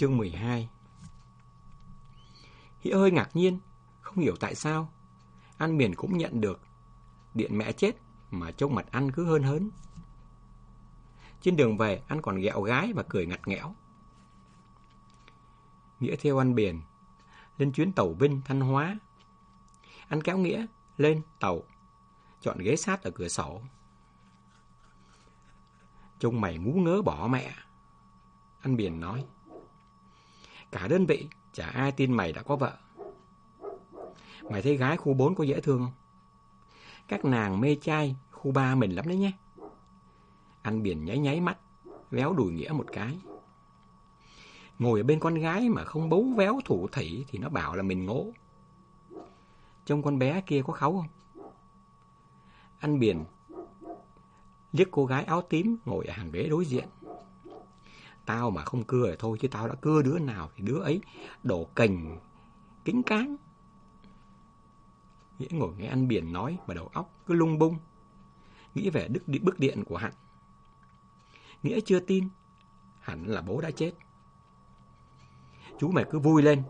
Chương 12 Hĩa hơi ngạc nhiên, không hiểu tại sao. An Miền cũng nhận được điện mẹ chết mà trông mặt ăn cứ hơn hớn. Trên đường về, ăn còn ghẹo gái và cười ngặt nghẽo. Nghĩa theo ăn biển, lên chuyến tàu Vinh, Thanh Hóa. Ăn kéo Nghĩa lên tàu, chọn ghế sát ở cửa sổ. Trông mày ngú ngớ bỏ mẹ. An Biển nói. Cả đơn vị, chả ai tin mày đã có vợ. Mày thấy gái khu 4 có dễ thương không? Các nàng mê trai khu 3 mình lắm đấy nhé. Anh Biển nháy nháy mắt, véo đùi Nghĩa một cái. Ngồi ở bên con gái mà không bấu véo thủ thủy thì nó bảo là mình ngố. Trông con bé kia có kháu không? Anh Biển liếc cô gái áo tím ngồi ở hàng ghế đối diện. Tao mà không cưa thì thôi chứ tao đã cưa đứa nào thì đứa ấy đổ cành kính cáng. Nghĩa ngồi nghe anh Biển nói mà đầu óc cứ lung bung. Nghĩ về đức bức điện của Hạnh. Nghĩa chưa tin, hẳn là bố đã chết. Chú mày cứ vui lên,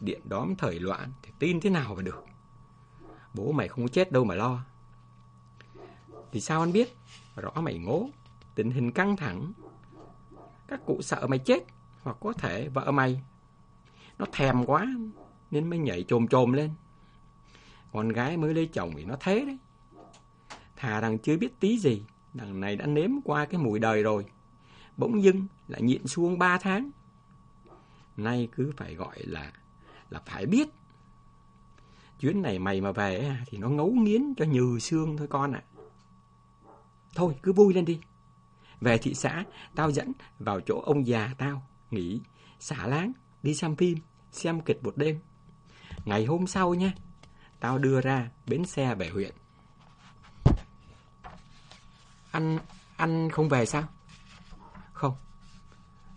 điện đóm thời loạn thì tin thế nào mà được. Bố mày không có chết đâu mà lo. Thì sao anh biết? Rõ mày ngố, tình hình căng thẳng. Các cụ sợ mày chết, hoặc có thể vợ mày. Nó thèm quá, nên mới nhảy trồm trồm lên. Con gái mới lấy chồng thì nó thế đấy. Thà rằng chưa biết tí gì, đằng này đã nếm qua cái mùi đời rồi. Bỗng dưng lại nhịn xuống ba tháng. Nay cứ phải gọi là là phải biết. Chuyến này mày mà về thì nó ngấu nghiến cho nhừ xương thôi con ạ. Thôi cứ vui lên đi. Về thị xã, tao dẫn vào chỗ ông già tao, nghỉ, xả láng, đi xem phim, xem kịch một đêm. Ngày hôm sau nha, tao đưa ra bến xe về huyện. Anh, anh không về sao? Không,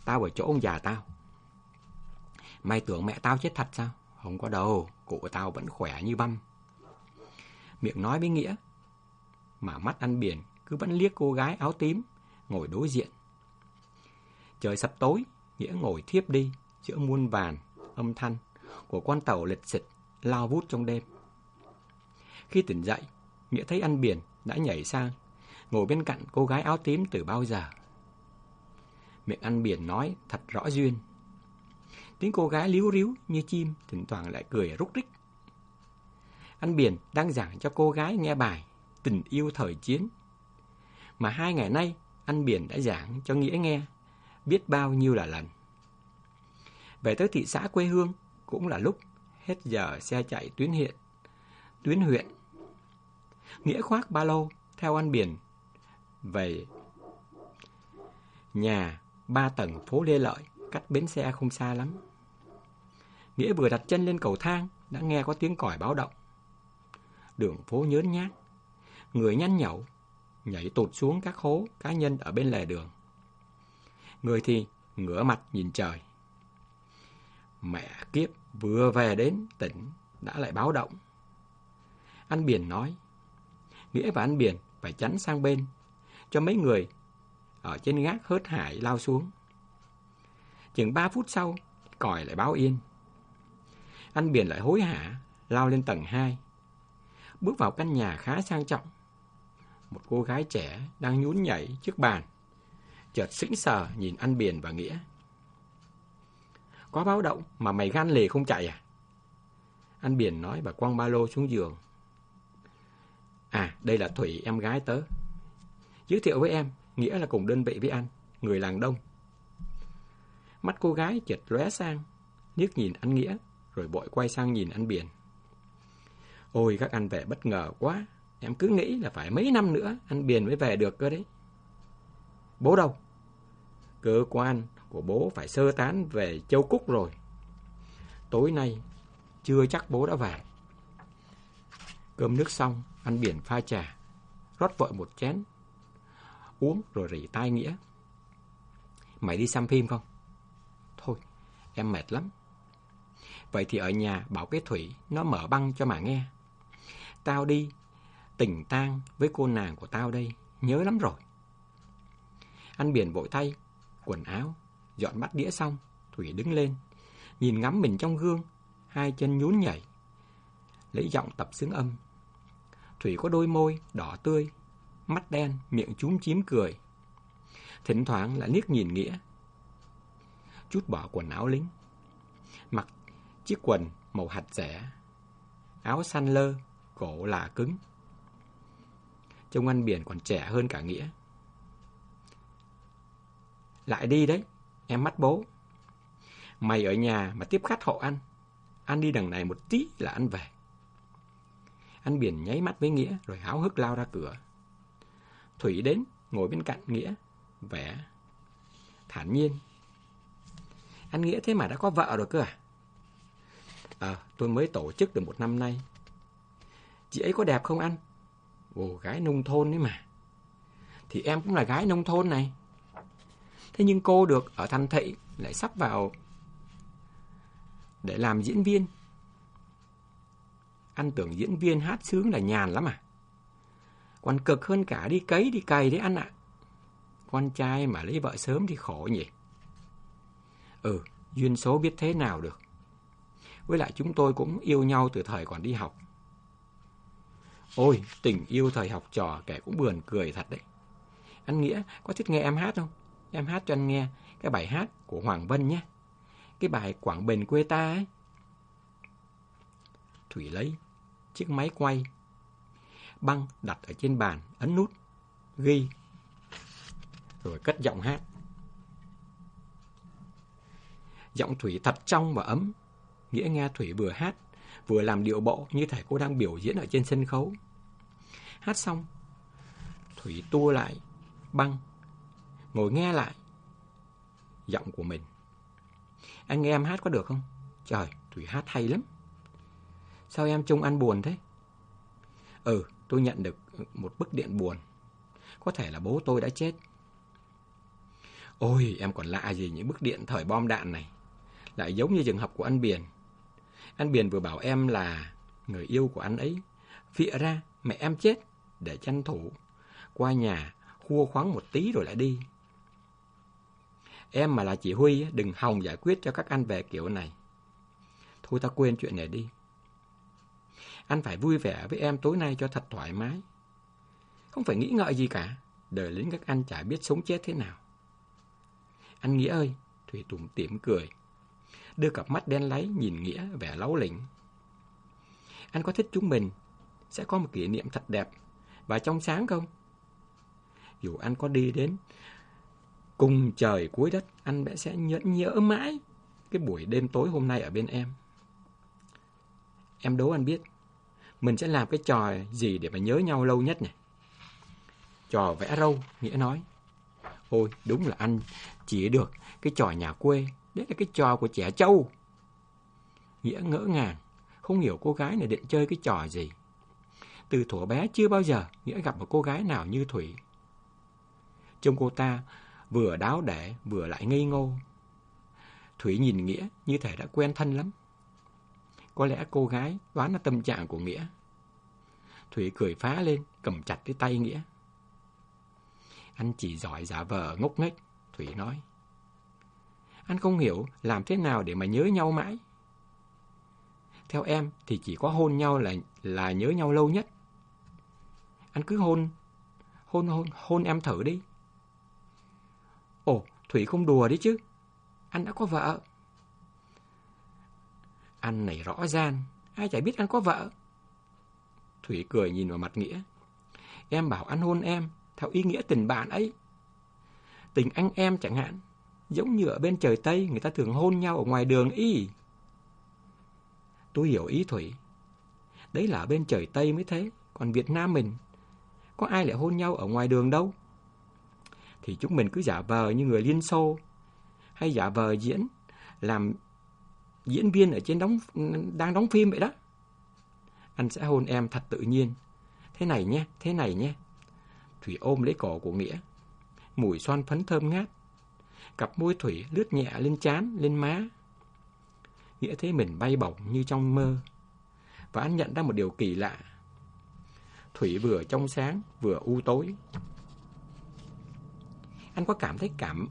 tao ở chỗ ông già tao. Mày tưởng mẹ tao chết thật sao? Không có đâu, cụ tao vẫn khỏe như băm. Miệng nói với Nghĩa, mà mắt ăn biển cứ vẫn liếc cô gái áo tím ngồi đối diện. Trời sắp tối, Nghĩa ngồi thiếp đi giữa muôn vàn âm thanh của con tàu lịch xịch lao vút trong đêm. Khi tỉnh dậy, Nghĩa thấy ăn biển đã nhảy sang, ngồi bên cạnh cô gái áo tím từ bao giờ. Miệng ăn biển nói thật rõ duyên. Tiếng cô gái líu ríu như chim, thỉnh thoảng lại cười rúc rích. Ăn biển đang giảng cho cô gái nghe bài Tình yêu thời chiến. Mà hai ngày nay, anh Biển đã giảng cho Nghĩa nghe, biết bao nhiêu là lần. Về tới thị xã quê hương, cũng là lúc hết giờ xe chạy tuyến hiện, tuyến huyện. Nghĩa khoác ba lô, theo anh Biển, về nhà ba tầng phố Lê Lợi, cách bến xe không xa lắm. Nghĩa vừa đặt chân lên cầu thang, đã nghe có tiếng còi báo động. Đường phố nhớn nhát, người nhăn nhậu, nhảy tụt xuống các hố cá nhân ở bên lề đường. Người thì ngửa mặt nhìn trời. Mẹ kiếp vừa về đến tỉnh đã lại báo động. Anh Biển nói, Nghĩa và anh Biển phải chắn sang bên, cho mấy người ở trên gác hớt hải lao xuống. Chừng 3 phút sau, còi lại báo yên. Anh Biển lại hối hả, lao lên tầng 2. Bước vào căn nhà khá sang trọng. Một cô gái trẻ đang nhún nhảy trước bàn. Chợt sững sờ nhìn anh Biển và Nghĩa. Có báo động mà mày gan lề không chạy à? Anh Biển nói và quăng ba lô xuống giường. À, đây là Thủy, em gái tớ. Giới thiệu với em, Nghĩa là cùng đơn vị với anh, người làng đông. Mắt cô gái chợt lóe sang, liếc nhìn anh Nghĩa, rồi bội quay sang nhìn anh Biển. Ôi, các anh vẻ bất ngờ quá. Em cứ nghĩ là phải mấy năm nữa anh Biển mới về được cơ đấy. Bố đâu? Cơ quan của bố phải sơ tán về Châu Cúc rồi. Tối nay, chưa chắc bố đã về. Cơm nước xong, ăn biển pha trà, rót vội một chén. Uống rồi rỉ tai Nghĩa. Mày đi xem phim không? Thôi, em mệt lắm. Vậy thì ở nhà bảo cái Thủy nó mở băng cho mà nghe. Tao đi, tỉnh tang với cô nàng của tao đây, nhớ lắm rồi. Ăn biển vội tay, quần áo, dọn bát đĩa xong, Thủy đứng lên, nhìn ngắm mình trong gương, hai chân nhún nhảy. Lấy giọng tập xướng âm. Thủy có đôi môi đỏ tươi, mắt đen, miệng chúm chím cười. Thỉnh thoảng lại liếc nhìn Nghĩa. Chút bỏ quần áo lính. Mặc chiếc quần màu hạt rẻ. Áo xanh lơ, cổ là cứng. Trông ăn biển còn trẻ hơn cả Nghĩa. Lại đi đấy, em mắt bố. Mày ở nhà mà tiếp khách hộ ăn. Ăn đi đằng này một tí là ăn về. Anh Biển nháy mắt với Nghĩa rồi háo hức lao ra cửa. Thủy đến, ngồi bên cạnh Nghĩa, vẻ thản nhiên. Anh Nghĩa thế mà đã có vợ rồi cơ à? Ờ, tôi mới tổ chức được một năm nay. Chị ấy có đẹp không anh? Ồ, gái nông thôn đấy mà. Thì em cũng là gái nông thôn này. Thế nhưng cô được ở thành thị lại sắp vào để làm diễn viên. Anh tưởng diễn viên hát sướng là nhàn lắm à? Còn cực hơn cả đi cấy đi cày đấy anh ạ. Con trai mà lấy vợ sớm thì khổ nhỉ. Ừ, duyên số biết thế nào được. Với lại chúng tôi cũng yêu nhau từ thời còn đi học. Ôi, tình yêu thời học trò kẻ cũng buồn cười thật đấy. Anh Nghĩa có thích nghe em hát không? Em hát cho anh nghe cái bài hát của Hoàng Vân nhé. Cái bài Quảng Bình quê ta ấy. Thủy lấy chiếc máy quay. Băng đặt ở trên bàn, ấn nút, ghi. Rồi cất giọng hát. Giọng Thủy thật trong và ấm. Nghĩa nghe Thủy vừa hát, vừa làm điệu bộ như thể cô đang biểu diễn ở trên sân khấu. Hát xong, Thủy tua lại, băng, ngồi nghe lại giọng của mình. Anh nghe em hát có được không? Trời, Thủy hát hay lắm. Sao em trông ăn buồn thế? Ừ, tôi nhận được một bức điện buồn. Có thể là bố tôi đã chết. Ôi, em còn lạ gì những bức điện thời bom đạn này. Lại giống như trường hợp của anh Biển. Anh Biển vừa bảo em là người yêu của anh ấy. Phịa ra, mẹ em chết để tranh thủ. Qua nhà, khua khoáng một tí rồi lại đi. Em mà là chị Huy, đừng hòng giải quyết cho các anh về kiểu này. Thôi ta quên chuyện này đi. Anh phải vui vẻ với em tối nay cho thật thoải mái. Không phải nghĩ ngợi gì cả. Đời lính các anh chả biết sống chết thế nào. Anh Nghĩa ơi, Thủy Tùng tiệm cười. Đưa cặp mắt đen láy nhìn Nghĩa vẻ láu lỉnh. Anh có thích chúng mình sẽ có một kỷ niệm thật đẹp và trong sáng không? Dù anh có đi đến cùng trời cuối đất, anh sẽ nhớ, nhớ mãi cái buổi đêm tối hôm nay ở bên em. Em đố anh biết, mình sẽ làm cái trò gì để mà nhớ nhau lâu nhất này? Trò vẽ râu, Nghĩa nói. Ôi, đúng là anh chỉ được cái trò nhà quê, đấy là cái trò của trẻ trâu. Nghĩa ngỡ ngàng, không hiểu cô gái này định chơi cái trò gì. Từ thuở bé chưa bao giờ Nghĩa gặp một cô gái nào như Thủy. Trông cô ta vừa đáo để vừa lại ngây ngô. Thủy nhìn Nghĩa như thể đã quen thân lắm. Có lẽ cô gái đoán là tâm trạng của Nghĩa. Thủy cười phá lên, cầm chặt cái tay Nghĩa. Anh chỉ giỏi giả vờ ngốc nghếch, Thủy nói. Anh không hiểu làm thế nào để mà nhớ nhau mãi. Theo em thì chỉ có hôn nhau là là nhớ nhau lâu nhất. Anh cứ hôn, hôn hôn hôn em thử đi. Ồ, Thủy không đùa đấy chứ. Anh đã có vợ. Anh này rõ ràng, ai chả biết anh có vợ. Thủy cười nhìn vào mặt Nghĩa. Em bảo anh hôn em, theo ý nghĩa tình bạn ấy. Tình anh em chẳng hạn, giống như ở bên trời Tây người ta thường hôn nhau ở ngoài đường y Tôi hiểu ý Thủy. Đấy là ở bên trời Tây mới thế, còn Việt Nam mình, có ai lại hôn nhau ở ngoài đường đâu thì chúng mình cứ giả vờ như người Liên Xô hay giả vờ diễn làm diễn viên ở trên đóng đang đóng phim vậy đó. Anh sẽ hôn em thật tự nhiên. Thế này nhé, thế này nhé. Thủy ôm lấy cổ của Nghĩa. Mùi xoan phấn thơm ngát. Cặp môi Thủy lướt nhẹ lên chán lên má. Nghĩa thấy mình bay bổng như trong mơ. Và anh nhận ra một điều kỳ lạ. Thủy vừa trong sáng, vừa u tối. Anh có cảm thấy cảm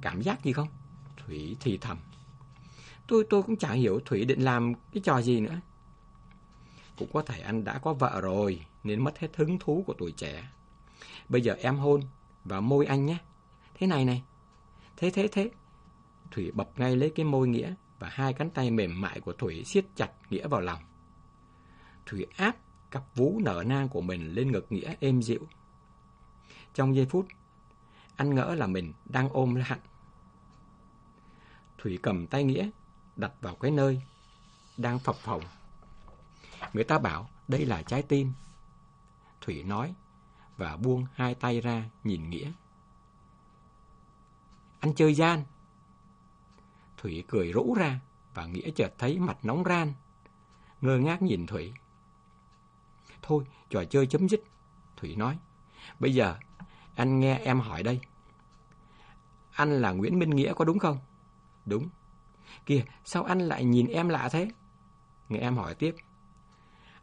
cảm giác gì không? Thủy thì thầm. Tôi tôi cũng chả hiểu Thủy định làm cái trò gì nữa. Cũng có thể anh đã có vợ rồi nên mất hết hứng thú của tuổi trẻ. Bây giờ em hôn vào môi anh nhé. Thế này này. Thế thế thế. Thủy bập ngay lấy cái môi Nghĩa và hai cánh tay mềm mại của Thủy siết chặt Nghĩa vào lòng. Thủy áp cặp vú nở nang của mình lên ngực Nghĩa êm dịu. Trong giây phút, anh ngỡ là mình đang ôm hạnh. Thủy cầm tay Nghĩa, đặt vào cái nơi đang phập phồng. Người ta bảo đây là trái tim. Thủy nói và buông hai tay ra nhìn Nghĩa. Anh chơi gian. Thủy cười rũ ra và Nghĩa chợt thấy mặt nóng ran. Ngơ ngác nhìn Thủy. Thôi, trò chơi chấm dứt. Thủy nói. Bây giờ, anh nghe em hỏi đây. Anh là Nguyễn Minh Nghĩa có đúng không? Đúng. Kìa, sao anh lại nhìn em lạ thế? Nghe em hỏi tiếp.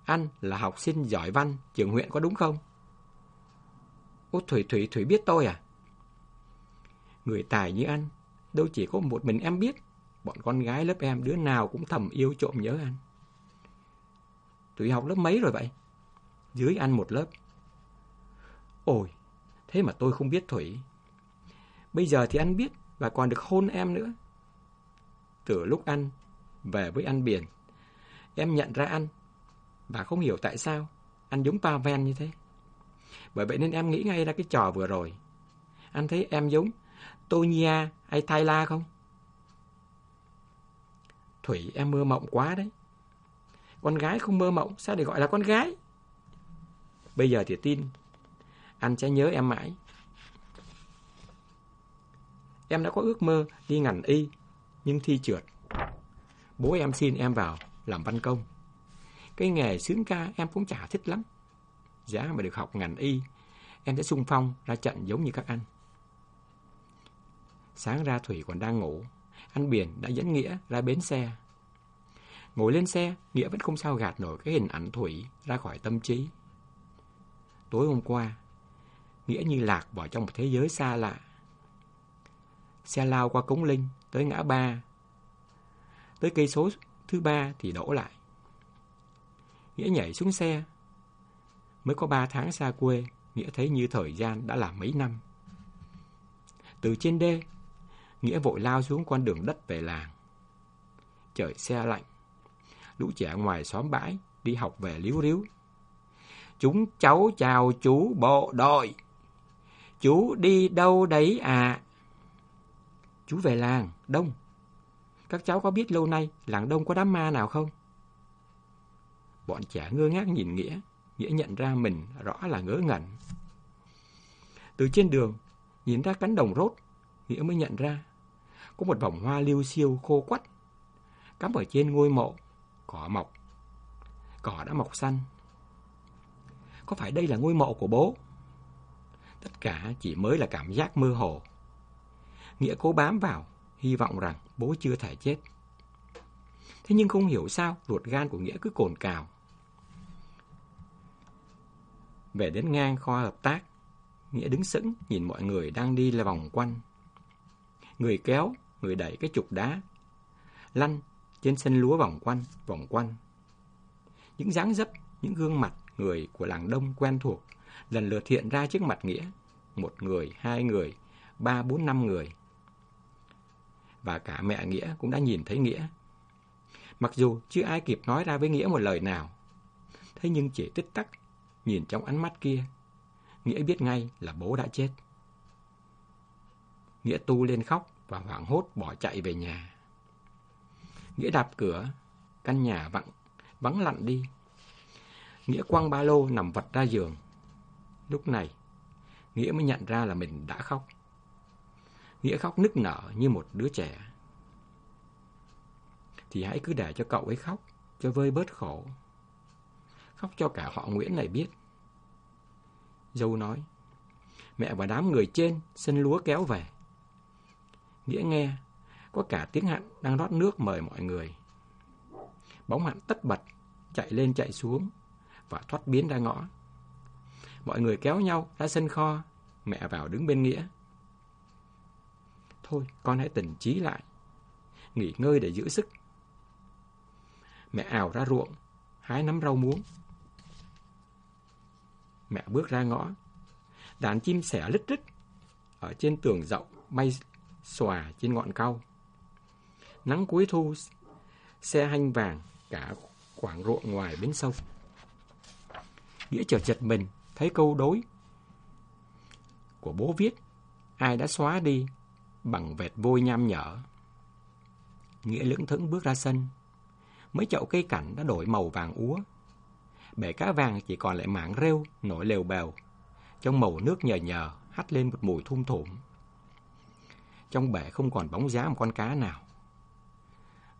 Anh là học sinh giỏi văn trường huyện có đúng không? Ô Thủy Thủy Thủy biết tôi à? Người tài như anh, đâu chỉ có một mình em biết. Bọn con gái lớp em đứa nào cũng thầm yêu trộm nhớ anh. Thủy học lớp mấy rồi vậy? Dưới anh một lớp. Ôi, thế mà tôi không biết Thủy. Bây giờ thì anh biết và còn được hôn em nữa. Từ lúc anh về với anh Biển, em nhận ra anh và không hiểu tại sao anh giống Pavel như thế. Bởi vậy nên em nghĩ ngay ra cái trò vừa rồi. Anh thấy em giống Tonya hay Tyler không? Thủy em mơ mộng quá đấy. Con gái không mơ mộng, sao để gọi là con gái? Bây giờ thì tin, anh sẽ nhớ em mãi. Em đã có ước mơ đi ngành y, nhưng thi trượt. Bố em xin em vào làm văn công. Cái nghề sướng ca em cũng chả thích lắm. Giá mà được học ngành y, em sẽ sung phong ra trận giống như các anh. Sáng ra Thủy còn đang ngủ, anh Biển đã dẫn Nghĩa ra bến xe. Ngồi lên xe, Nghĩa vẫn không sao gạt nổi cái hình ảnh Thủy ra khỏi tâm trí. Tối hôm qua, Nghĩa như lạc vào trong một thế giới xa lạ. Xe lao qua cống linh, tới ngã ba. Tới cây số thứ ba thì đổ lại. Nghĩa nhảy xuống xe. Mới có ba tháng xa quê, Nghĩa thấy như thời gian đã là mấy năm. Từ trên đê, Nghĩa vội lao xuống con đường đất về làng. Trời xe lạnh. Lũ trẻ ngoài xóm bãi đi học về líu ríu. Chúng cháu chào chú bộ đội. Chú đi đâu đấy à? Chú về làng, Đông. Các cháu có biết lâu nay làng Đông có đám ma nào không? Bọn trẻ ngơ ngác nhìn Nghĩa, Nghĩa nhận ra mình rõ là ngớ ngẩn. Từ trên đường, nhìn ra cánh đồng rốt, Nghĩa mới nhận ra có một vòng hoa liêu xiêu khô quắt, cắm ở trên ngôi mộ, cỏ mọc. Cỏ đã mọc xanh. Có phải đây là ngôi mộ của bố? Tất cả chỉ mới là cảm giác mơ hồ. Nghĩa cố bám vào, hy vọng rằng bố chưa thể chết. Thế nhưng không hiểu sao ruột gan của Nghĩa cứ cồn cào. Về đến ngang kho hợp tác, Nghĩa đứng sững nhìn mọi người đang đi là vòng quanh. Người kéo, người đẩy cái trục đá, lăn trên sân lúa vòng quanh, vòng quanh. Những dáng dấp, những gương mặt người của làng đông quen thuộc lần lượt hiện ra trước mặt Nghĩa. Một người, hai người, ba, bốn, năm người. Và cả mẹ Nghĩa cũng đã nhìn thấy Nghĩa. Mặc dù chưa ai kịp nói ra với Nghĩa một lời nào. Thế nhưng chỉ tích tắc, nhìn trong ánh mắt kia, Nghĩa biết ngay là bố đã chết. Nghĩa tu lên khóc và hoảng hốt bỏ chạy về nhà. Nghĩa đạp cửa, căn nhà vắng, vắng lặn đi. Nghĩa quăng ba lô nằm vật ra giường. Lúc này, Nghĩa mới nhận ra là mình đã khóc. Nghĩa khóc nức nở như một đứa trẻ. Thì hãy cứ để cho cậu ấy khóc, cho vơi bớt khổ. Khóc cho cả họ Nguyễn này biết. Dâu nói, mẹ và đám người trên sân lúa kéo về. Nghĩa nghe, có cả tiếng hạn đang rót nước mời mọi người. Bóng hạn tất bật, chạy lên chạy xuống và thoát biến ra ngõ. Mọi người kéo nhau ra sân kho, mẹ vào đứng bên Nghĩa. Thôi, con hãy tỉnh trí lại. nghỉ ngơi để giữ sức. Mẹ ảo ra ruộng, hái nắm rau muống. Mẹ bước ra ngõ, đàn chim sẻ lít rít ở trên tường rộng bay xòa trên ngọn cau. Nắng cuối thu xe hanh vàng cả khoảng ruộng ngoài bến sông. Nghĩa chờ chật mình, thấy câu đối của bố viết, ai đã xóa đi bằng vệt vôi nham nhở. Nghĩa lưỡng thững bước ra sân. Mấy chậu cây cảnh đã đổi màu vàng úa. Bể cá vàng chỉ còn lại mảng rêu nổi lều bèo. Trong màu nước nhờ nhờ hắt lên một mùi thum thủm. Trong bể không còn bóng giá một con cá nào.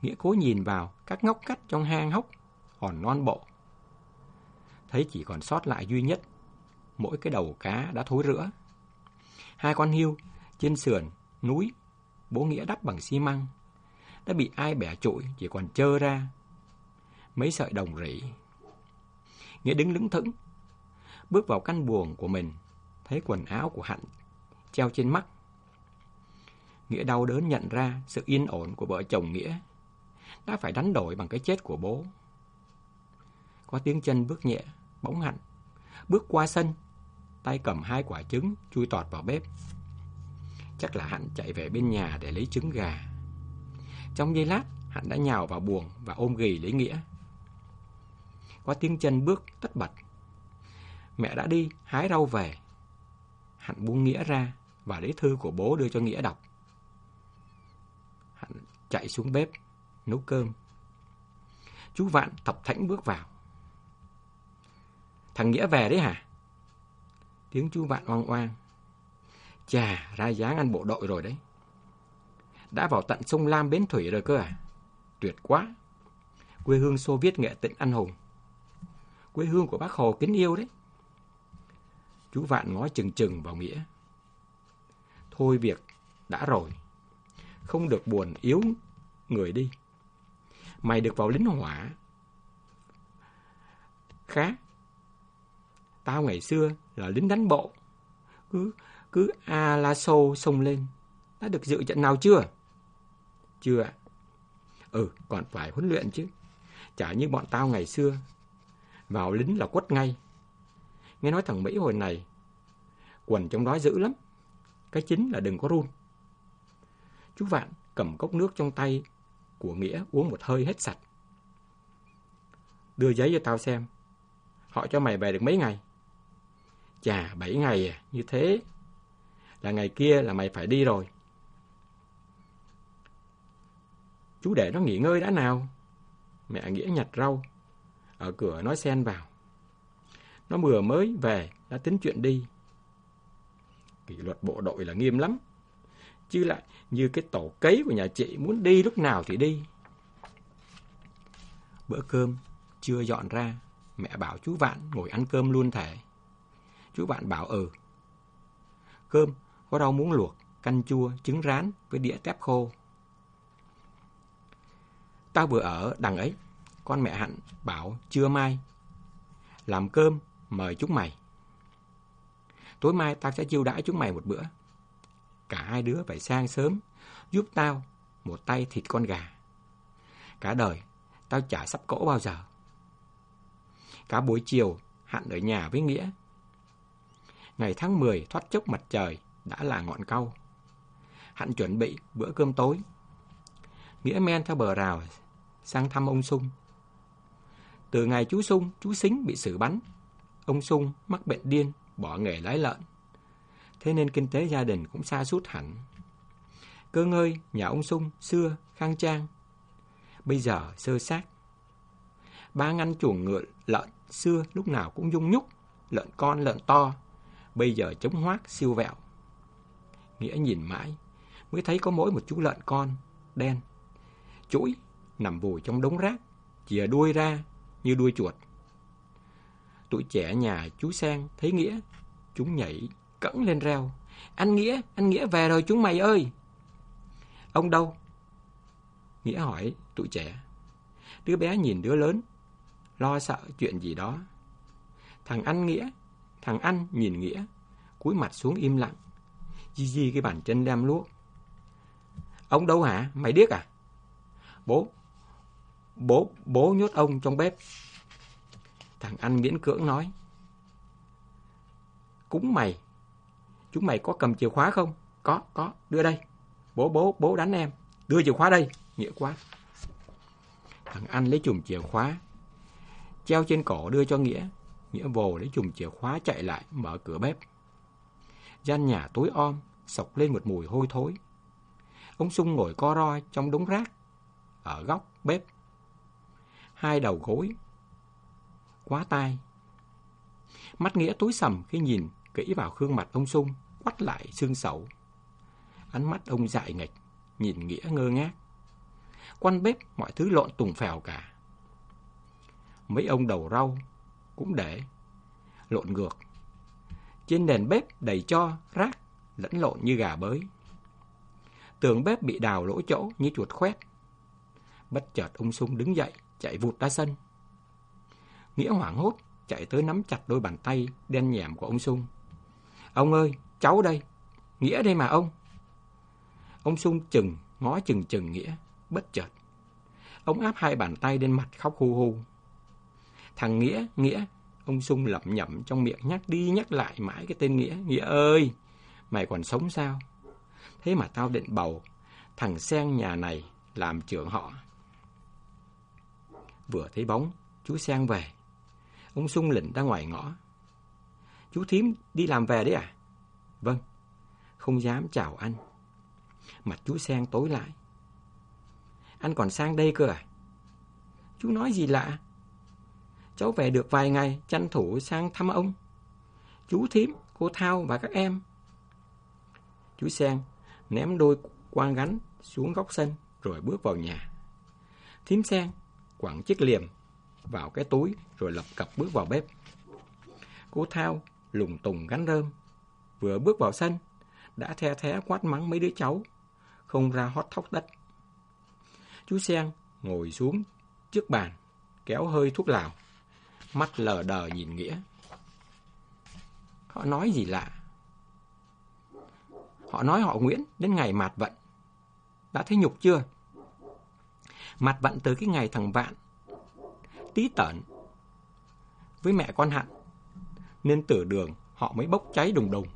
Nghĩa cố nhìn vào các ngóc cắt trong hang hốc, hòn non bộ. Thấy chỉ còn sót lại duy nhất, mỗi cái đầu cá đã thối rữa. Hai con hươu trên sườn, núi, bố Nghĩa đắp bằng xi măng, đã bị ai bẻ trụi chỉ còn trơ ra. Mấy sợi đồng rỉ. Nghĩa đứng lững thững, bước vào căn buồng của mình, thấy quần áo của Hạnh treo trên mắt. Nghĩa đau đớn nhận ra sự yên ổn của vợ chồng Nghĩa đã phải đánh đổi bằng cái chết của bố. Có tiếng chân bước nhẹ, bỗng hạnh, bước qua sân, tay cầm hai quả trứng chui tọt vào bếp. Chắc là Hạnh chạy về bên nhà để lấy trứng gà. Trong giây lát, Hạnh đã nhào vào buồng và ôm ghì lấy Nghĩa. Có tiếng chân bước tất bật. Mẹ đã đi hái rau về. Hạnh buông Nghĩa ra và lấy thư của bố đưa cho Nghĩa đọc hắn chạy xuống bếp, nấu cơm. Chú Vạn thập thảnh bước vào. Thằng Nghĩa về đấy hả? Tiếng chú Vạn oang oang. Chà, ra dáng ăn bộ đội rồi đấy. Đã vào tận sông Lam Bến Thủy rồi cơ à? Tuyệt quá. Quê hương Xô Viết nghệ tịnh anh hùng. Quê hương của bác Hồ kính yêu đấy. Chú Vạn ngó chừng chừng vào Nghĩa. Thôi việc đã rồi. Không được buồn yếu người đi. Mày được vào lính hỏa. Khá. Tao ngày xưa là lính đánh bộ. Cứ cứ a la xô xông lên. Đã được dự trận nào chưa? Chưa ạ. Ừ, còn phải huấn luyện chứ. Chả như bọn tao ngày xưa. Vào lính là quất ngay. Nghe nói thằng Mỹ hồi này, quần trong đó dữ lắm. Cái chính là đừng có run. Chú Vạn cầm cốc nước trong tay của Nghĩa uống một hơi hết sạch. Đưa giấy cho tao xem. Họ cho mày về được mấy ngày? Chà, bảy ngày à, như thế. Là ngày kia là mày phải đi rồi. Chú để nó nghỉ ngơi đã nào. Mẹ Nghĩa nhặt rau. Ở cửa nói sen vào. Nó vừa mới về đã tính chuyện đi. Kỷ luật bộ đội là nghiêm lắm. Chứ lại như cái tổ cấy của nhà chị muốn đi lúc nào thì đi. Bữa cơm chưa dọn ra, mẹ bảo chú Vạn ngồi ăn cơm luôn thể. Chú Vạn bảo ừ. Cơm có rau muống luộc, canh chua, trứng rán với đĩa tép khô. Tao vừa ở đằng ấy, con mẹ Hạnh bảo trưa mai. Làm cơm, mời chúng mày. Tối mai tao sẽ chiêu đãi chúng mày một bữa. Cả hai đứa phải sang sớm, giúp tao một tay thịt con gà. Cả đời, tao chả sắp cỗ bao giờ. Cả buổi chiều, hạn ở nhà với Nghĩa. Ngày tháng 10 thoát chốc mặt trời đã là ngọn cau. hạn chuẩn bị bữa cơm tối. Nghĩa men theo bờ rào sang thăm ông Sung. Từ ngày chú Sung, chú Xính bị xử bắn, ông Sung mắc bệnh điên, bỏ nghề lái lợn. Thế nên kinh tế gia đình cũng xa sút hẳn. Cơ ngơi nhà ông Sung xưa khang trang, bây giờ sơ sát. Ba ngăn chuồng ngựa lợn xưa lúc nào cũng dung nhúc, lợn con lợn to, bây giờ chống hoác siêu vẹo. Nghĩa nhìn mãi, mới thấy có mỗi một chú lợn con, đen, chuỗi, nằm vùi trong đống rác, chìa đuôi ra như đuôi chuột. Tụi trẻ nhà chú Sang thấy Nghĩa, chúng nhảy cẫng lên reo. Anh Nghĩa, anh Nghĩa về rồi chúng mày ơi! Ông đâu? Nghĩa hỏi tụi trẻ. Đứa bé nhìn đứa lớn, lo sợ chuyện gì đó. Thằng anh Nghĩa, thằng anh nhìn Nghĩa, cúi mặt xuống im lặng, di di cái bàn chân lem luốc. Ông đâu hả? Mày điếc à? Bố, bố, bố nhốt ông trong bếp. Thằng anh miễn cưỡng nói. Cúng mày, chúng mày có cầm chìa khóa không? Có, có, đưa đây. Bố, bố, bố đánh em. Đưa chìa khóa đây, nghĩa quá. Thằng Anh lấy chùm chìa khóa, treo trên cổ đưa cho Nghĩa. Nghĩa vồ lấy chùm chìa khóa chạy lại, mở cửa bếp. Gian nhà tối om, sộc lên một mùi hôi thối. Ông Sung ngồi co ro trong đống rác, ở góc bếp. Hai đầu gối, quá tai. Mắt Nghĩa tối sầm khi nhìn kỹ vào gương mặt ông Sung, quắt lại xương sầu. Ánh mắt ông dại nghịch, nhìn Nghĩa ngơ ngác. Quanh bếp mọi thứ lộn tùng phèo cả. Mấy ông đầu rau cũng để lộn ngược. Trên nền bếp đầy cho, rác, lẫn lộn như gà bới. Tường bếp bị đào lỗ chỗ như chuột khoét. Bất chợt ông Sung đứng dậy, chạy vụt ra sân. Nghĩa hoảng hốt, chạy tới nắm chặt đôi bàn tay đen nhẹm của ông Sung. Ông ơi, cháu đây. Nghĩa đây mà ông. Ông Sung chừng, ngó chừng chừng Nghĩa, bất chợt. Ông áp hai bàn tay lên mặt khóc hu hu. Thằng Nghĩa, Nghĩa, ông Sung lẩm nhẩm trong miệng nhắc đi nhắc lại mãi cái tên Nghĩa. Nghĩa ơi, mày còn sống sao? Thế mà tao định bầu thằng Sen nhà này làm trưởng họ. Vừa thấy bóng, chú Sen về. Ông Sung lịnh ra ngoài ngõ. Chú Thím đi làm về đấy à? Vâng, không dám chào anh. Mặt chú Sen tối lại. Anh còn sang đây cơ à? Chú nói gì lạ? Cháu về được vài ngày, tranh thủ sang thăm ông. Chú Thím, cô Thao và các em. Chú Sen ném đôi quan gánh xuống góc sân rồi bước vào nhà. Thím Sen quẳng chiếc liềm vào cái túi rồi lập cập bước vào bếp. Cô Thao lùng tùng gánh rơm, vừa bước vào sân, đã the thé quát mắng mấy đứa cháu, không ra hót thóc đất. Chú Sen ngồi xuống trước bàn, kéo hơi thuốc lào, mắt lờ đờ nhìn Nghĩa. Họ nói gì lạ? Họ nói họ Nguyễn đến ngày mạt vận. Đã thấy nhục chưa? Mạt vận từ cái ngày thằng Vạn tí tẩn, với mẹ con Hạnh, nên tử đường họ mới bốc cháy đùng đùng.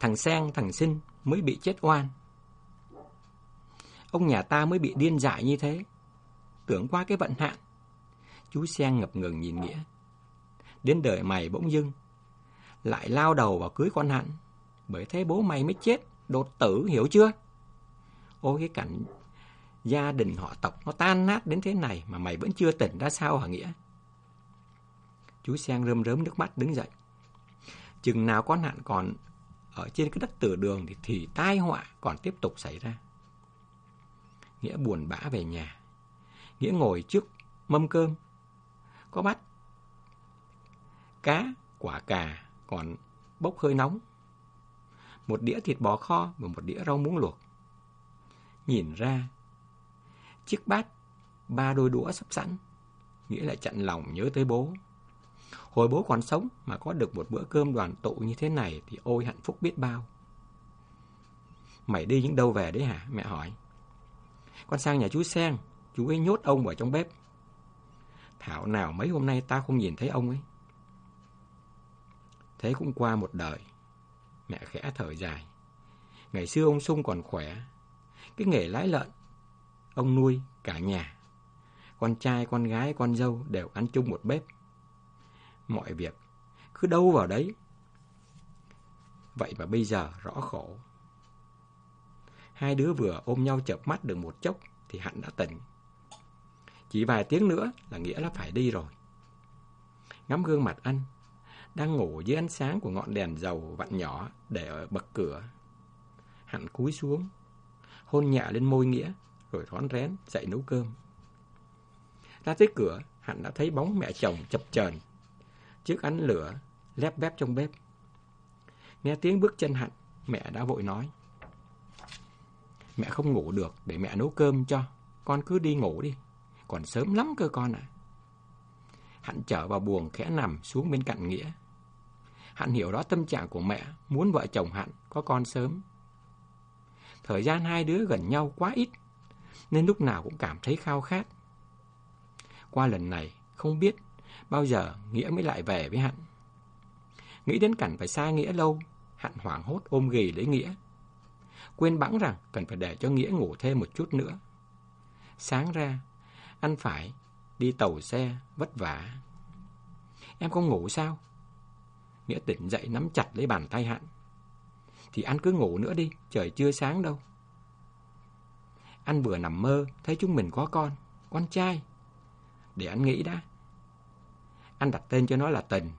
Thằng Sen, thằng Sinh mới bị chết oan. Ông nhà ta mới bị điên dại như thế. Tưởng qua cái vận hạn. Chú Sen ngập ngừng nhìn Nghĩa. Đến đời mày bỗng dưng. Lại lao đầu vào cưới con hạn. Bởi thế bố mày mới chết. Đột tử hiểu chưa? Ôi cái cảnh gia đình họ tộc nó tan nát đến thế này mà mày vẫn chưa tỉnh ra sao hả Nghĩa? Chú Sen rơm rớm nước mắt đứng dậy. Chừng nào con nạn còn ở trên cái đất tử đường thì, thì tai họa còn tiếp tục xảy ra. Nghĩa buồn bã về nhà. Nghĩa ngồi trước mâm cơm. Có bắt cá, quả cà còn bốc hơi nóng. Một đĩa thịt bò kho và một đĩa rau muống luộc. Nhìn ra chiếc bát, ba đôi đũa sắp sẵn. Nghĩa là chặn lòng nhớ tới bố. Hồi bố còn sống mà có được một bữa cơm đoàn tụ như thế này thì ôi hạnh phúc biết bao. Mày đi những đâu về đấy hả? Mẹ hỏi. Con sang nhà chú Sen, chú ấy nhốt ông vào trong bếp. Thảo nào mấy hôm nay ta không nhìn thấy ông ấy. Thế cũng qua một đời. Mẹ khẽ thở dài. Ngày xưa ông Sung còn khỏe. Cái nghề lái lợn Ông nuôi cả nhà. Con trai, con gái, con dâu đều ăn chung một bếp. Mọi việc cứ đâu vào đấy. Vậy mà bây giờ rõ khổ. Hai đứa vừa ôm nhau chợp mắt được một chốc thì Hạnh đã tỉnh. Chỉ vài tiếng nữa là nghĩa là phải đi rồi. Ngắm gương mặt anh, đang ngủ dưới ánh sáng của ngọn đèn dầu vặn nhỏ để ở bậc cửa. Hạnh cúi xuống, hôn nhẹ lên môi Nghĩa rồi rón rén dậy nấu cơm. Ra tới cửa, Hạnh đã thấy bóng mẹ chồng chập chờn trước ánh lửa lép bép trong bếp. Nghe tiếng bước chân Hạnh, mẹ đã vội nói. Mẹ không ngủ được để mẹ nấu cơm cho, con cứ đi ngủ đi, còn sớm lắm cơ con ạ. À. Hạnh trở vào buồng khẽ nằm xuống bên cạnh Nghĩa. Hạnh hiểu đó tâm trạng của mẹ, muốn vợ chồng Hạnh có con sớm. Thời gian hai đứa gần nhau quá ít, nên lúc nào cũng cảm thấy khao khát. Qua lần này, không biết bao giờ Nghĩa mới lại về với Hạnh. Nghĩ đến cảnh phải xa Nghĩa lâu, Hạnh hoảng hốt ôm ghì lấy Nghĩa. Quên bẵng rằng cần phải để cho Nghĩa ngủ thêm một chút nữa. Sáng ra, anh phải đi tàu xe vất vả. Em không ngủ sao? Nghĩa tỉnh dậy nắm chặt lấy bàn tay Hạnh. Thì anh cứ ngủ nữa đi, trời chưa sáng đâu. Anh vừa nằm mơ, thấy chúng mình có con, con trai. Để anh nghĩ đã. Anh đặt tên cho nó là Tình.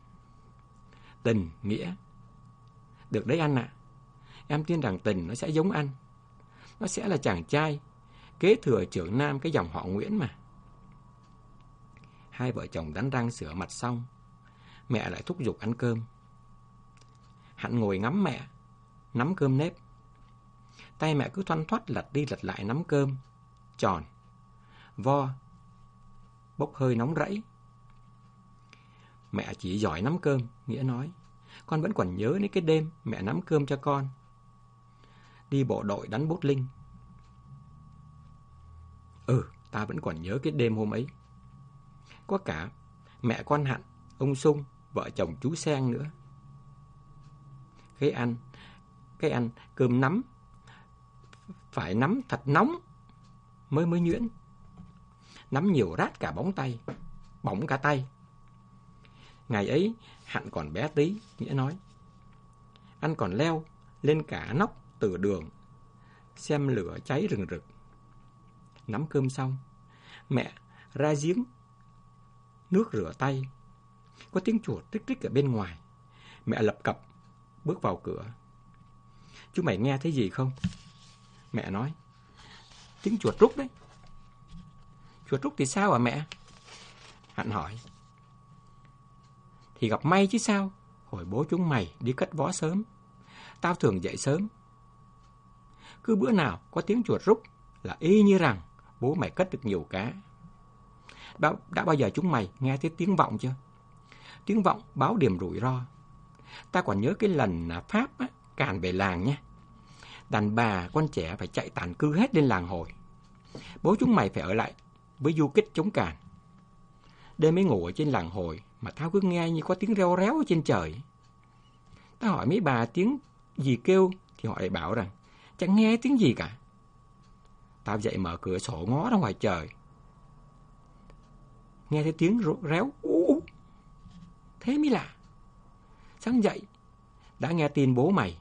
Tình, Nghĩa. Được đấy anh ạ. Em tin rằng Tình nó sẽ giống anh. Nó sẽ là chàng trai, kế thừa trưởng nam cái dòng họ Nguyễn mà. Hai vợ chồng đánh răng sửa mặt xong, mẹ lại thúc giục ăn cơm. Hạnh ngồi ngắm mẹ, nắm cơm nếp. Tay mẹ cứ thoăn thoắt lật đi lật lại nắm cơm, tròn, vo, bốc hơi nóng rẫy. Mẹ chỉ giỏi nắm cơm, Nghĩa nói. Con vẫn còn nhớ đến cái đêm mẹ nắm cơm cho con. Đi bộ đội đánh bốt linh. Ừ, ta vẫn còn nhớ cái đêm hôm ấy. Có cả mẹ con Hạnh, ông Sung, vợ chồng chú Sang nữa. Cái ăn, cái ăn cơm nắm, phải nắm thật nóng mới mới nhuyễn. Nắm nhiều rát cả bóng tay, bỏng cả tay. Ngày ấy, Hạnh còn bé tí, Nghĩa nói. Anh còn leo lên cả nóc từ đường, xem lửa cháy rừng rực. Nắm cơm xong, mẹ ra giếng, nước rửa tay. Có tiếng chuột trích trích ở bên ngoài. Mẹ lập cập, bước vào cửa. Chú mày nghe thấy gì không? Mẹ nói. Tiếng chuột rút đấy. Chuột rút thì sao hả mẹ? Hạnh hỏi. Thì gặp may chứ sao? Hồi bố chúng mày đi cất vó sớm. Tao thường dậy sớm. Cứ bữa nào có tiếng chuột rút là y như rằng bố mày cất được nhiều cá. Đã, đã bao giờ chúng mày nghe thấy tiếng vọng chưa? Tiếng vọng báo điểm rủi ro. Ta còn nhớ cái lần là Pháp á, càn về làng nha. Đàn bà, con trẻ phải chạy tàn cư hết lên làng hồi. Bố chúng mày phải ở lại với du kích chống càn. Đêm mới ngủ ở trên làng hồi mà tao cứ nghe như có tiếng reo réo ở trên trời. Tao hỏi mấy bà tiếng gì kêu thì họ lại bảo rằng chẳng nghe tiếng gì cả. Tao dậy mở cửa sổ ngó ra ngoài trời. Nghe thấy tiếng réo ú Thế mới lạ. Sáng dậy, đã nghe tin bố mày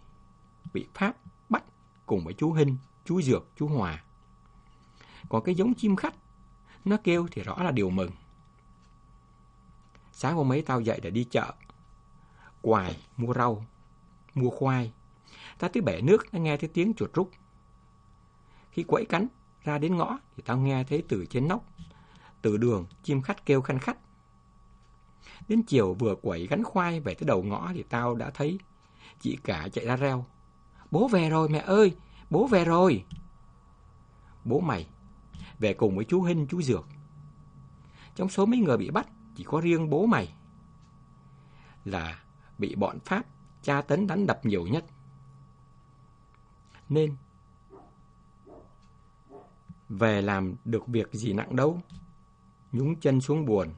bị Pháp bắt cùng với chú Hinh, chú Dược, chú Hòa. Còn cái giống chim khách, nó kêu thì rõ là điều mừng. Sáng hôm ấy tao dậy để đi chợ. Quài, mua rau, mua khoai. Ta tới bể nước, đã nghe thấy tiếng chuột rút. Khi quẫy cánh ra đến ngõ thì tao nghe thấy từ trên nóc, từ đường chim khách kêu khăn khách. Đến chiều vừa quẩy gánh khoai về tới đầu ngõ thì tao đã thấy chị cả chạy ra reo. Bố về rồi mẹ ơi, bố về rồi. Bố mày về cùng với chú Hinh, chú Dược. Trong số mấy người bị bắt chỉ có riêng bố mày là bị bọn Pháp tra tấn đánh đập nhiều nhất. Nên về làm được việc gì nặng đâu. Nhúng chân xuống buồn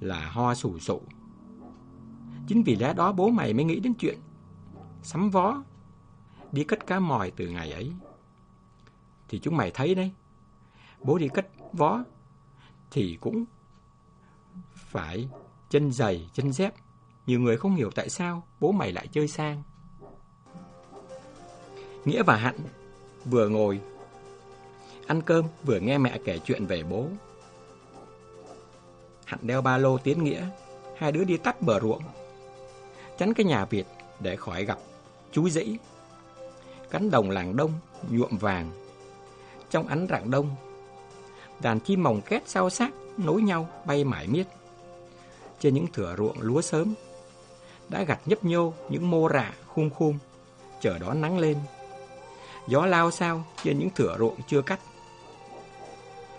là ho sủ sụ. Chính vì lẽ đó bố mày mới nghĩ đến chuyện sắm vó, đi cất cá mòi từ ngày ấy. Thì chúng mày thấy đấy, bố đi cất vó thì cũng phải chân giày, chân dép. Nhiều người không hiểu tại sao bố mày lại chơi sang. Nghĩa và Hạnh vừa ngồi ăn cơm vừa nghe mẹ kể chuyện về bố. Hạnh đeo ba lô tiến Nghĩa, hai đứa đi tắt bờ ruộng. Chắn cái nhà Việt để khỏi gặp chú dĩ. Cánh đồng làng đông nhuộm vàng. Trong ánh rạng đông, đàn chim mồng két sao xác nối nhau bay mãi miết trên những thửa ruộng lúa sớm. Đã gặt nhấp nhô những mô rạ khum khum, chờ đón nắng lên. Gió lao sao trên những thửa ruộng chưa cắt.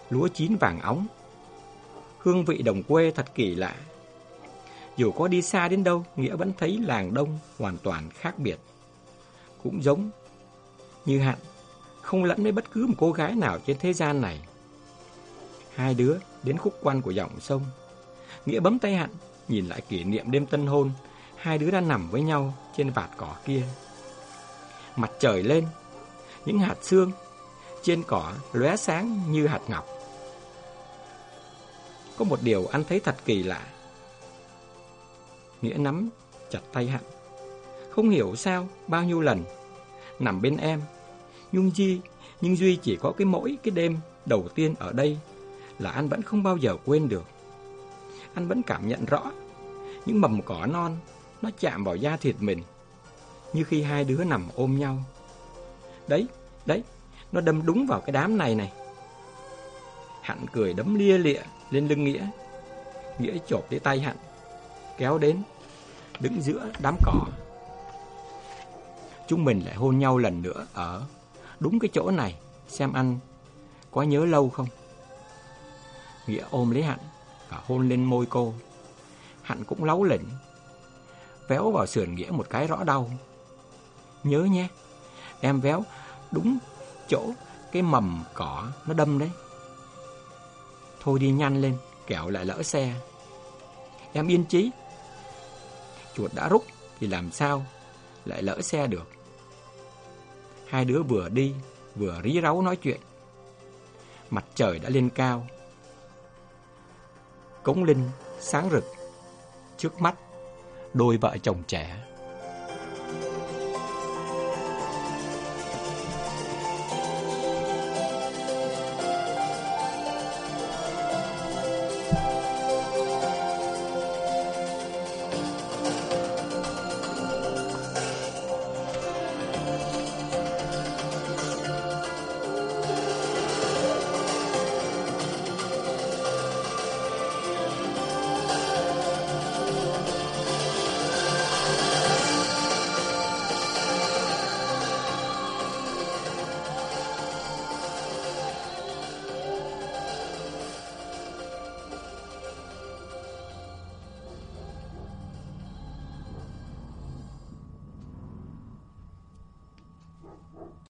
Lúa chín vàng óng. Hương vị đồng quê thật kỳ lạ. Dù có đi xa đến đâu, Nghĩa vẫn thấy làng đông hoàn toàn khác biệt. Cũng giống như hạn, không lẫn với bất cứ một cô gái nào trên thế gian này. Hai đứa đến khúc quan của dòng sông. Nghĩa bấm tay Hạnh, nhìn lại kỷ niệm đêm tân hôn, hai đứa đang nằm với nhau trên vạt cỏ kia. Mặt trời lên, những hạt sương trên cỏ lóe sáng như hạt ngọc. Có một điều anh thấy thật kỳ lạ. Nghĩa nắm chặt tay Hạnh. Không hiểu sao bao nhiêu lần nằm bên em, Nhung Di, nhưng Duy chỉ có cái mỗi cái đêm đầu tiên ở đây là anh vẫn không bao giờ quên được. Anh vẫn cảm nhận rõ những mầm cỏ non nó chạm vào da thịt mình, như khi hai đứa nằm ôm nhau. Đấy, đấy, nó đâm đúng vào cái đám này này. Hạnh cười đấm lia lịa lên lưng Nghĩa. Nghĩa chộp lấy tay Hạnh, kéo đến, đứng giữa đám cỏ. Chúng mình lại hôn nhau lần nữa ở đúng cái chỗ này, xem anh có nhớ lâu không? Nghĩa ôm lấy Hạnh và hôn lên môi cô. Hắn cũng láu lỉnh, véo vào sườn Nghĩa một cái rõ đau. Nhớ nhé, em véo đúng chỗ cái mầm cỏ nó đâm đấy. Thôi đi nhanh lên, kẻo lại lỡ xe. Em yên chí. Chuột đã rút thì làm sao lại lỡ xe được. Hai đứa vừa đi, vừa rí ráu nói chuyện. Mặt trời đã lên cao. Cống linh sáng rực. Trước mắt, đôi vợ chồng trẻ